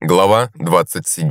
Глава 27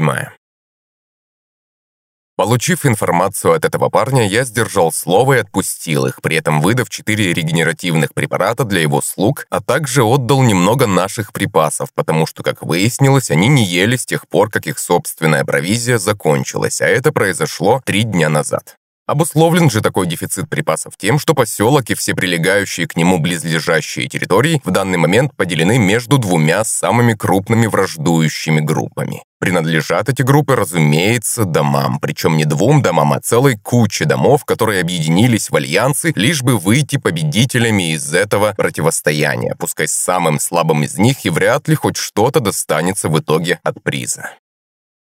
Получив информацию от этого парня, я сдержал слово и отпустил их, при этом выдав четыре регенеративных препарата для его слуг, а также отдал немного наших припасов, потому что, как выяснилось, они не ели с тех пор, как их собственная провизия закончилась, а это произошло три дня назад. Обусловлен же такой дефицит припасов тем, что поселок и все прилегающие к нему близлежащие территории в данный момент поделены между двумя самыми крупными враждующими группами. Принадлежат эти группы, разумеется, домам, причем не двум домам, а целой куче домов, которые объединились в альянсы, лишь бы выйти победителями из этого противостояния, пускай самым слабым из них и вряд ли хоть что-то достанется в итоге от приза.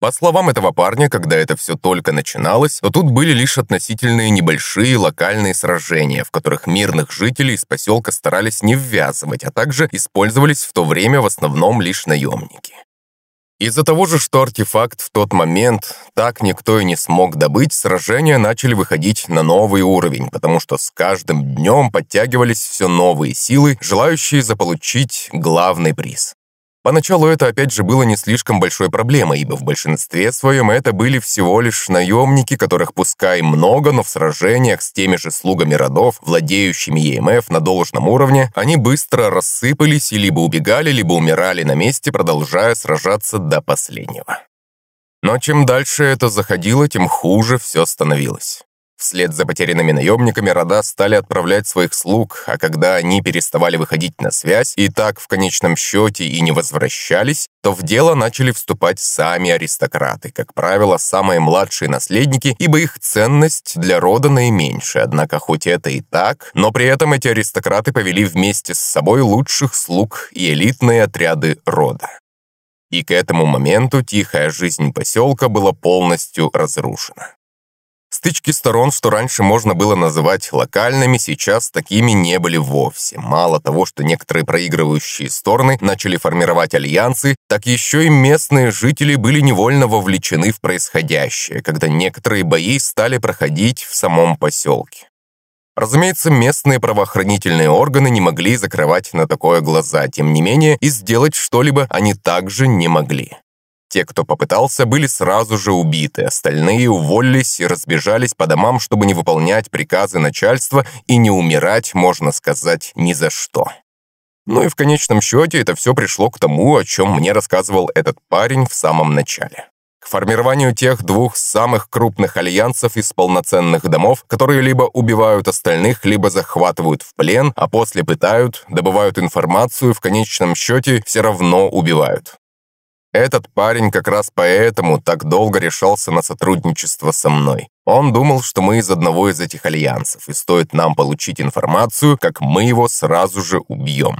По словам этого парня, когда это все только начиналось, то тут были лишь относительные небольшие локальные сражения, в которых мирных жителей из поселка старались не ввязывать, а также использовались в то время в основном лишь наемники. Из-за того же, что артефакт в тот момент так никто и не смог добыть, сражения начали выходить на новый уровень, потому что с каждым днем подтягивались все новые силы, желающие заполучить главный приз. Поначалу это опять же было не слишком большой проблемой, ибо в большинстве своем это были всего лишь наемники, которых пускай много, но в сражениях с теми же слугами родов, владеющими ЕМФ на должном уровне, они быстро рассыпались и либо убегали, либо умирали на месте, продолжая сражаться до последнего. Но чем дальше это заходило, тем хуже все становилось. Вслед за потерянными наемниками рода стали отправлять своих слуг, а когда они переставали выходить на связь и так в конечном счете и не возвращались, то в дело начали вступать сами аристократы, как правило, самые младшие наследники, ибо их ценность для рода наименьшая. Однако хоть это и так, но при этом эти аристократы повели вместе с собой лучших слуг и элитные отряды рода. И к этому моменту тихая жизнь поселка была полностью разрушена. Стычки сторон, что раньше можно было называть локальными, сейчас такими не были вовсе. Мало того, что некоторые проигрывающие стороны начали формировать альянсы, так еще и местные жители были невольно вовлечены в происходящее, когда некоторые бои стали проходить в самом поселке. Разумеется, местные правоохранительные органы не могли закрывать на такое глаза, тем не менее, и сделать что-либо они также не могли. Те, кто попытался, были сразу же убиты, остальные уволились и разбежались по домам, чтобы не выполнять приказы начальства и не умирать, можно сказать, ни за что. Ну и в конечном счете это все пришло к тому, о чем мне рассказывал этот парень в самом начале. К формированию тех двух самых крупных альянсов из полноценных домов, которые либо убивают остальных, либо захватывают в плен, а после пытают, добывают информацию, в конечном счете все равно убивают. Этот парень как раз поэтому так долго решался на сотрудничество со мной. Он думал, что мы из одного из этих альянсов, и стоит нам получить информацию, как мы его сразу же убьем.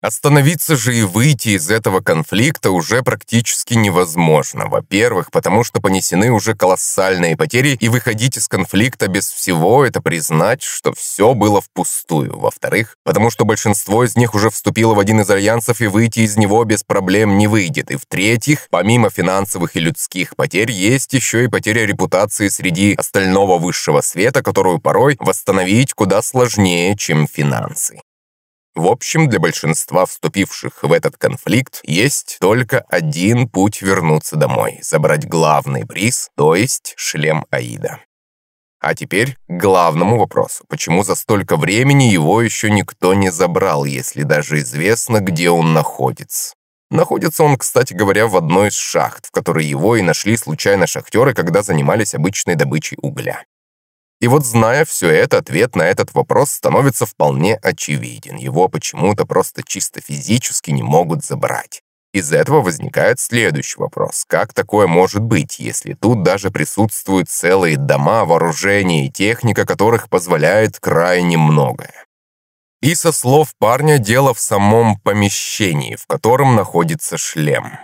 Остановиться же и выйти из этого конфликта уже практически невозможно. Во-первых, потому что понесены уже колоссальные потери, и выходить из конфликта без всего – это признать, что все было впустую. Во-вторых, потому что большинство из них уже вступило в один из альянсов, и выйти из него без проблем не выйдет. И в-третьих, помимо финансовых и людских потерь, есть еще и потеря репутации среди остального высшего света, которую порой восстановить куда сложнее, чем финансы. В общем, для большинства вступивших в этот конфликт есть только один путь вернуться домой – забрать главный приз, то есть шлем Аида. А теперь к главному вопросу. Почему за столько времени его еще никто не забрал, если даже известно, где он находится? Находится он, кстати говоря, в одной из шахт, в которой его и нашли случайно шахтеры, когда занимались обычной добычей угля. И вот зная все это, ответ на этот вопрос становится вполне очевиден. Его почему-то просто чисто физически не могут забрать. Из этого возникает следующий вопрос. Как такое может быть, если тут даже присутствуют целые дома, вооружения и техника, которых позволяет крайне многое? И со слов парня дело в самом помещении, в котором находится шлем.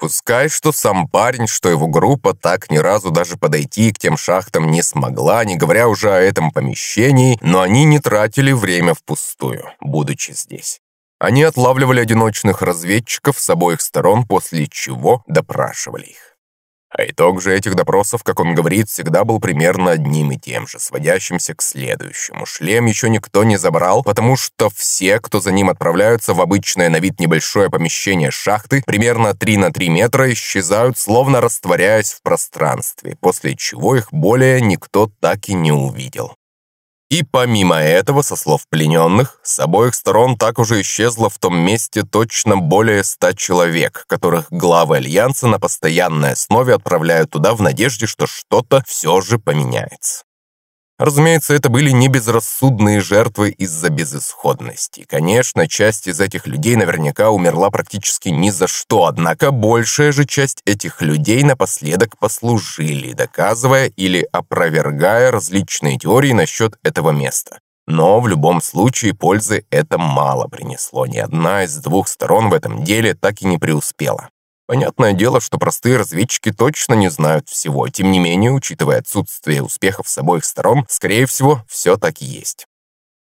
Пускай что сам парень, что его группа так ни разу даже подойти к тем шахтам не смогла, не говоря уже о этом помещении, но они не тратили время впустую, будучи здесь. Они отлавливали одиночных разведчиков с обоих сторон, после чего допрашивали их. А итог же этих допросов, как он говорит, всегда был примерно одним и тем же, сводящимся к следующему. Шлем еще никто не забрал, потому что все, кто за ним отправляются в обычное на вид небольшое помещение шахты, примерно 3 на 3 метра, исчезают, словно растворяясь в пространстве, после чего их более никто так и не увидел. И помимо этого, со слов плененных, с обоих сторон так уже исчезло в том месте точно более ста человек, которых главы Альянса на постоянной основе отправляют туда в надежде, что что-то все же поменяется. Разумеется, это были не безрассудные жертвы из-за безысходности. Конечно, часть из этих людей наверняка умерла практически ни за что, однако большая же часть этих людей напоследок послужили, доказывая или опровергая различные теории насчет этого места. Но в любом случае пользы это мало принесло. Ни одна из двух сторон в этом деле так и не преуспела. Понятное дело, что простые разведчики точно не знают всего, тем не менее, учитывая отсутствие успехов с обоих сторон, скорее всего, все так и есть.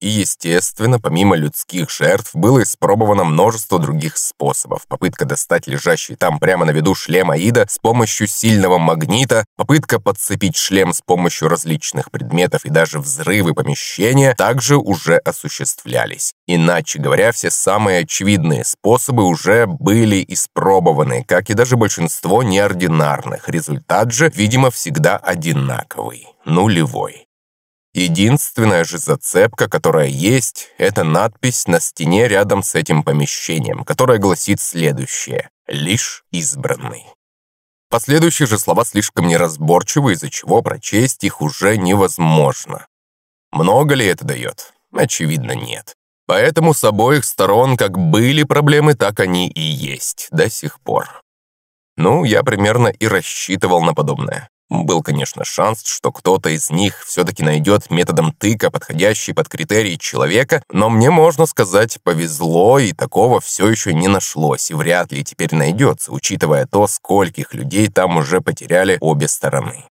И, естественно, помимо людских жертв, было испробовано множество других способов. Попытка достать лежащий там прямо на виду шлем Аида с помощью сильного магнита, попытка подцепить шлем с помощью различных предметов и даже взрывы помещения также уже осуществлялись. Иначе говоря, все самые очевидные способы уже были испробованы, как и даже большинство неординарных. Результат же, видимо, всегда одинаковый – нулевой. Единственная же зацепка, которая есть, это надпись на стене рядом с этим помещением, которая гласит следующее «Лишь избранный». Последующие же слова слишком неразборчивы, из-за чего прочесть их уже невозможно. Много ли это дает? Очевидно, нет. Поэтому с обоих сторон как были проблемы, так они и есть до сих пор. Ну, я примерно и рассчитывал на подобное. Был, конечно, шанс, что кто-то из них все-таки найдет методом тыка подходящий под критерии человека, но мне, можно сказать, повезло, и такого все еще не нашлось, и вряд ли теперь найдется, учитывая то, скольких людей там уже потеряли обе стороны.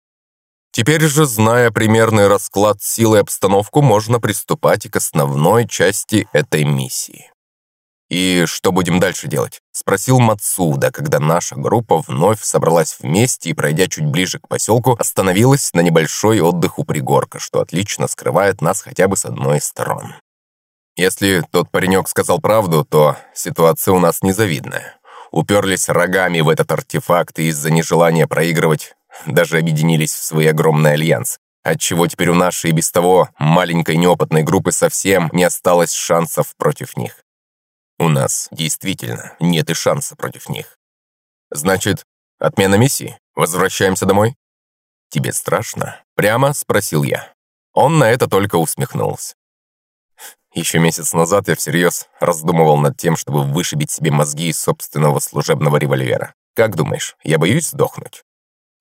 Теперь же, зная примерный расклад силы и обстановку, можно приступать и к основной части этой миссии. «И что будем дальше делать?» – спросил Мацуда, когда наша группа вновь собралась вместе и, пройдя чуть ближе к поселку, остановилась на небольшой отдых у пригорка, что отлично скрывает нас хотя бы с одной из сторон. Если тот паренек сказал правду, то ситуация у нас незавидная. Уперлись рогами в этот артефакт и из-за нежелания проигрывать даже объединились в свой огромный альянс, отчего теперь у нашей без того маленькой неопытной группы совсем не осталось шансов против них. У нас действительно нет и шанса против них. Значит, отмена миссии? Возвращаемся домой? Тебе страшно? Прямо спросил я. Он на это только усмехнулся. Еще месяц назад я всерьез раздумывал над тем, чтобы вышибить себе мозги из собственного служебного револьвера. Как думаешь, я боюсь сдохнуть?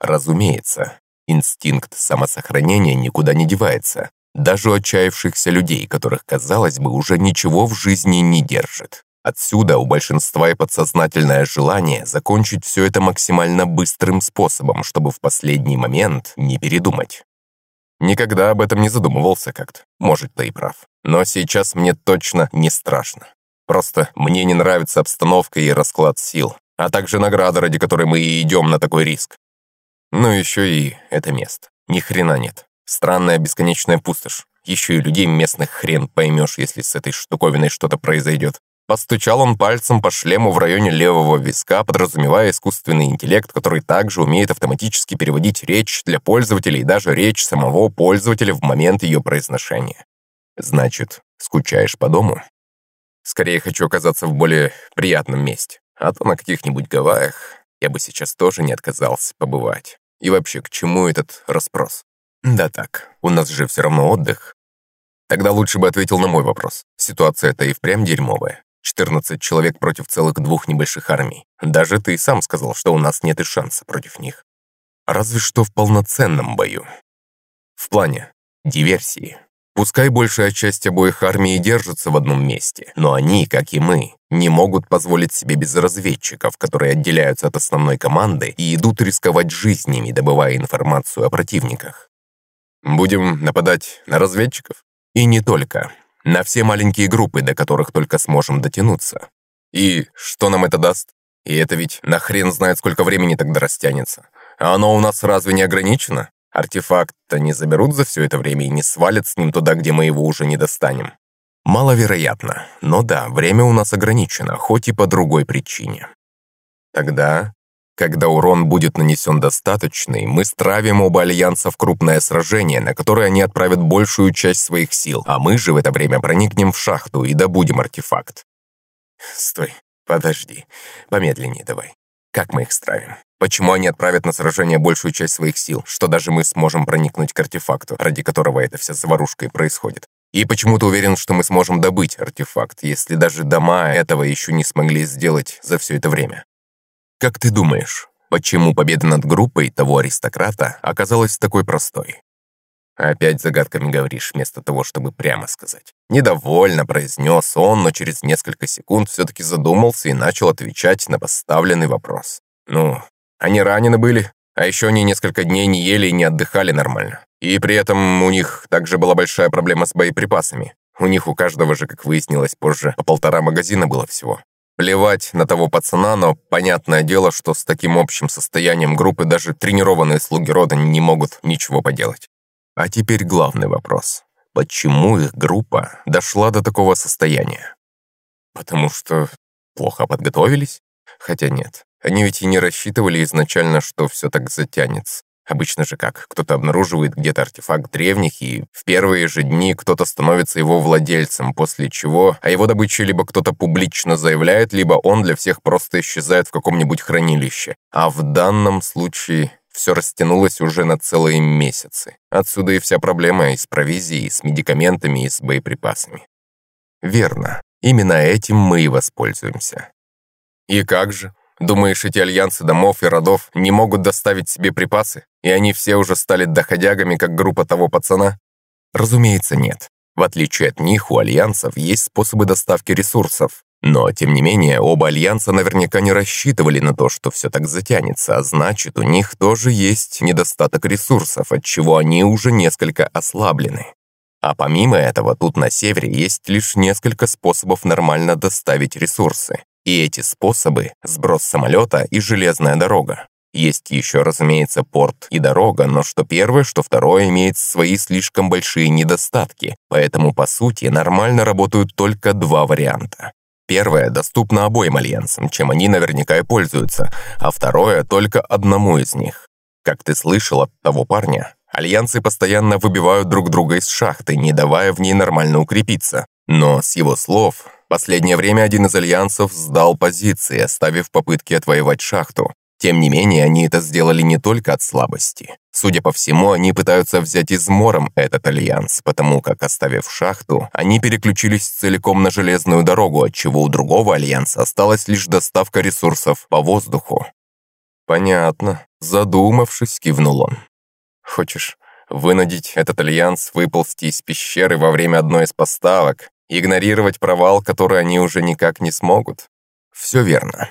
Разумеется, инстинкт самосохранения никуда не девается, даже у отчаявшихся людей, которых, казалось бы, уже ничего в жизни не держит. Отсюда у большинства и подсознательное желание закончить все это максимально быстрым способом, чтобы в последний момент не передумать. Никогда об этом не задумывался как-то. Может, ты и прав. Но сейчас мне точно не страшно. Просто мне не нравится обстановка и расклад сил, а также награда, ради которой мы и идем на такой риск. Ну еще и это место. Ни хрена нет. Странная бесконечная пустошь. Еще и людей местных хрен поймешь, если с этой штуковиной что-то произойдет. Постучал он пальцем по шлему в районе левого виска, подразумевая искусственный интеллект, который также умеет автоматически переводить речь для пользователей и даже речь самого пользователя в момент ее произношения. Значит, скучаешь по дому? Скорее хочу оказаться в более приятном месте, а то на каких-нибудь Гавайях я бы сейчас тоже не отказался побывать. И вообще, к чему этот расспрос? Да так, у нас же все равно отдых. Тогда лучше бы ответил на мой вопрос. Ситуация-то и впрямь дерьмовая. 14 человек против целых двух небольших армий. Даже ты сам сказал, что у нас нет и шанса против них. Разве что в полноценном бою. В плане диверсии. Пускай большая часть обоих армий держится в одном месте, но они, как и мы, не могут позволить себе без разведчиков, которые отделяются от основной команды и идут рисковать жизнями, добывая информацию о противниках. Будем нападать на разведчиков? И не только на все маленькие группы, до которых только сможем дотянуться. И что нам это даст? И это ведь на хрен знает, сколько времени тогда растянется. А оно у нас разве не ограничено? Артефакт-то не заберут за все это время и не свалят с ним туда, где мы его уже не достанем. Маловероятно, но да, время у нас ограничено, хоть и по другой причине. Тогда, когда урон будет нанесен достаточный, мы стравим оба альянса в крупное сражение, на которое они отправят большую часть своих сил, а мы же в это время проникнем в шахту и добудем артефакт. Стой, подожди, помедленнее давай. Как мы их стравим? Почему они отправят на сражение большую часть своих сил, что даже мы сможем проникнуть к артефакту, ради которого эта вся заварушка и происходит? И почему ты уверен, что мы сможем добыть артефакт, если даже дома этого еще не смогли сделать за все это время? Как ты думаешь, почему победа над группой того аристократа оказалась такой простой? Опять загадками говоришь, вместо того, чтобы прямо сказать. Недовольно произнес он, но через несколько секунд все-таки задумался и начал отвечать на поставленный вопрос. Ну, они ранены были, а еще они несколько дней не ели и не отдыхали нормально. И при этом у них также была большая проблема с боеприпасами. У них у каждого же, как выяснилось позже, по полтора магазина было всего. Плевать на того пацана, но понятное дело, что с таким общим состоянием группы даже тренированные слуги рода не могут ничего поделать. А теперь главный вопрос. Почему их группа дошла до такого состояния? Потому что плохо подготовились? Хотя нет, они ведь и не рассчитывали изначально, что все так затянется. Обычно же как, кто-то обнаруживает где-то артефакт древних, и в первые же дни кто-то становится его владельцем, после чего о его добыче либо кто-то публично заявляет, либо он для всех просто исчезает в каком-нибудь хранилище. А в данном случае все растянулось уже на целые месяцы. Отсюда и вся проблема и с провизией, и с медикаментами, и с боеприпасами. Верно. Именно этим мы и воспользуемся. И как же? Думаешь, эти альянсы домов и родов не могут доставить себе припасы? И они все уже стали доходягами, как группа того пацана? Разумеется, нет. В отличие от них, у альянсов есть способы доставки ресурсов. Но, тем не менее, оба альянса наверняка не рассчитывали на то, что все так затянется, а значит, у них тоже есть недостаток ресурсов, от чего они уже несколько ослаблены. А помимо этого, тут на севере есть лишь несколько способов нормально доставить ресурсы. И эти способы – сброс самолета и железная дорога. Есть еще, разумеется, порт и дорога, но что первое, что второе имеет свои слишком большие недостатки, поэтому, по сути, нормально работают только два варианта. Первое доступно обоим альянсам, чем они наверняка и пользуются, а второе только одному из них. Как ты слышал от того парня, альянсы постоянно выбивают друг друга из шахты, не давая в ней нормально укрепиться. Но, с его слов, Последнее время один из альянсов сдал позиции, оставив попытки отвоевать шахту. Тем не менее, они это сделали не только от слабости. Судя по всему, они пытаются взять измором этот альянс, потому как, оставив шахту, они переключились целиком на железную дорогу, отчего у другого альянса осталась лишь доставка ресурсов по воздуху. «Понятно», — задумавшись, кивнул он. «Хочешь вынудить этот альянс выползти из пещеры во время одной из поставок, Игнорировать провал, который они уже никак не смогут? Все верно.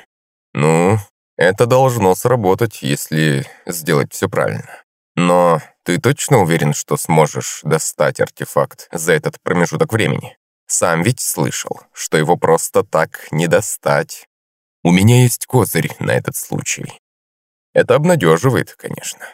Ну, это должно сработать, если сделать все правильно. Но ты точно уверен, что сможешь достать артефакт за этот промежуток времени? Сам ведь слышал, что его просто так не достать. У меня есть козырь на этот случай. Это обнадеживает, конечно.